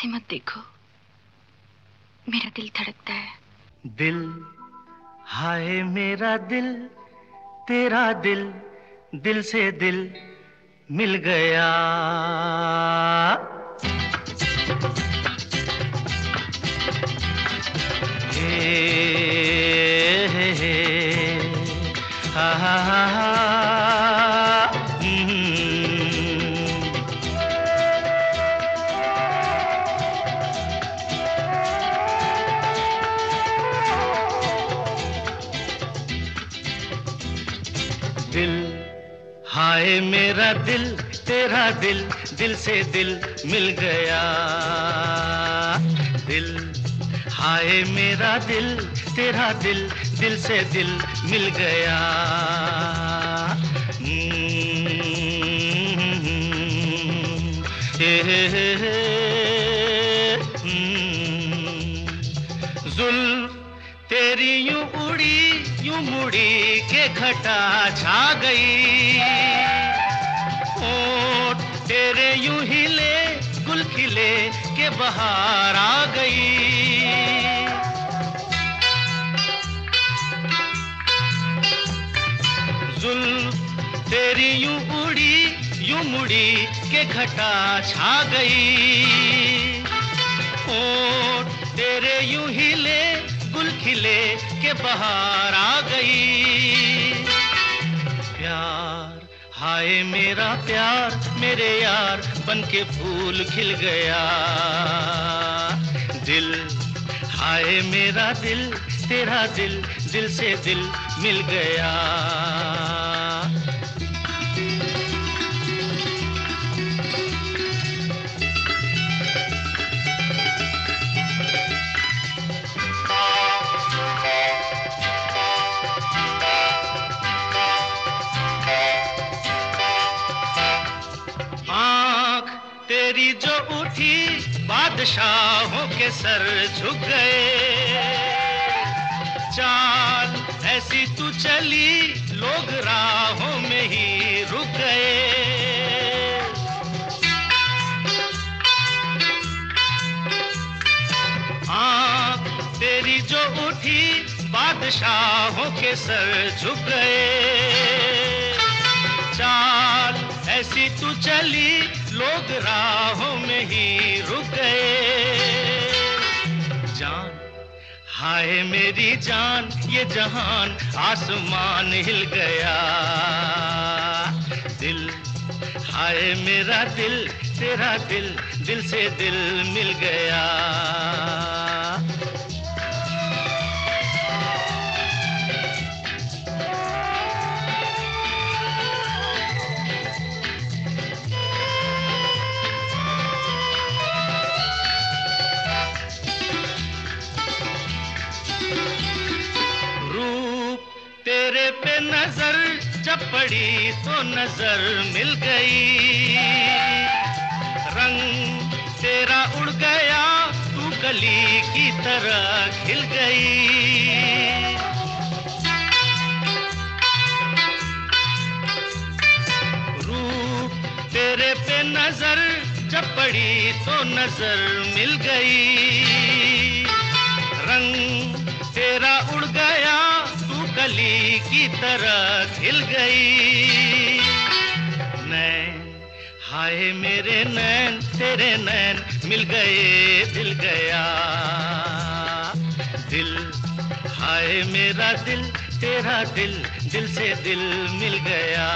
ऐसे मत देखो। मेरा दिल धड़कता है। दिल, हाय मेरा दिल, तेरा दिल दिल से दिल मिल गया। दिल। हाय मेरा दिल, तेरा दिल दिल से दिल मिल गया। दिल, हाय मेरा दिल, तेरा दिल दिल से दिल मिल गया। जुल्फ तेरी यूँ उड़ी, यूँ मुड़ी के घटा छा गई। ओट तेरे यूँ हिले गुल खिले के बहार आ गई। जुल्फ तेरी यूँ उड़ी, यूँ मुड़ी के घटा छा गई। ओट तेरे यूँ हिले गुल खिले के बहार आ गई। प्यार, हाय मेरा प्यार, मेरे यार बन के फूल खिल गया। दिल, हाय मेरा दिल, तेरा दिल दिल से दिल मिल गया। जो उठी बादशाहों के सर झुक गए। चाल ऐसी तू चली, लोग राहों में ही रुक गए। तेरी जो उठी, बादशाहों के सर झुक गए। चाल ऐसी तू चली लोग राहों में ही रुक गए। जान, हाय मेरी जान, ये जहान आसमान हिल गया। दिल, हाय मेरा दिल, तेरा दिल दिल से दिल मिल गया। तेरे पे नज़र, जब पड़ी तो नज़र मिल गई। रंग तेरा उड़ गया, तू कली की तरह खिल गई। रूप तेरे पे नज़र, जब पड़ी तो नज़र मिल गई। रंग तेरा कली की तरह खिल गई। नैन, हाय मेरे नैन, तेरे नैन, मिल गए, दिल गया। दिल, हाय मेरा दिल, तेरा दिल दिल से दिल मिल गया।